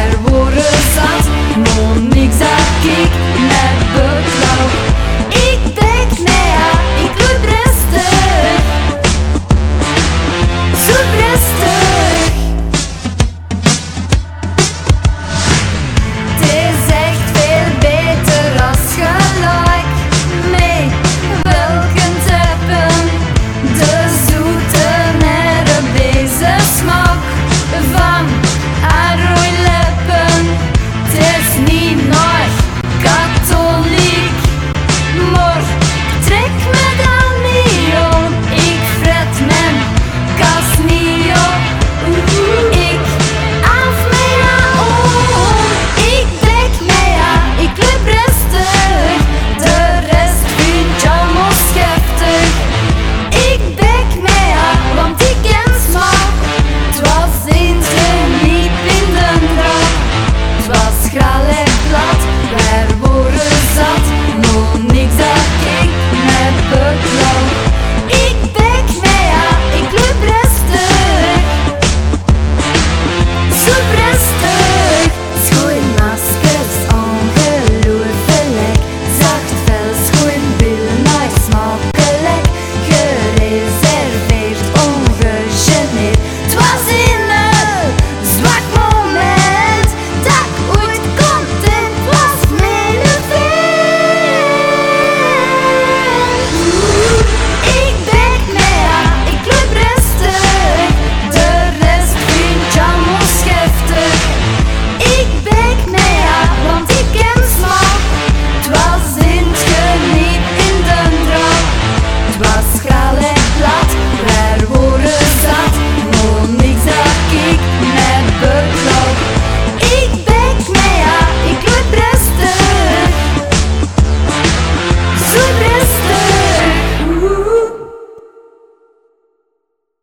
elborozat, non nigzat kik, ne bötlau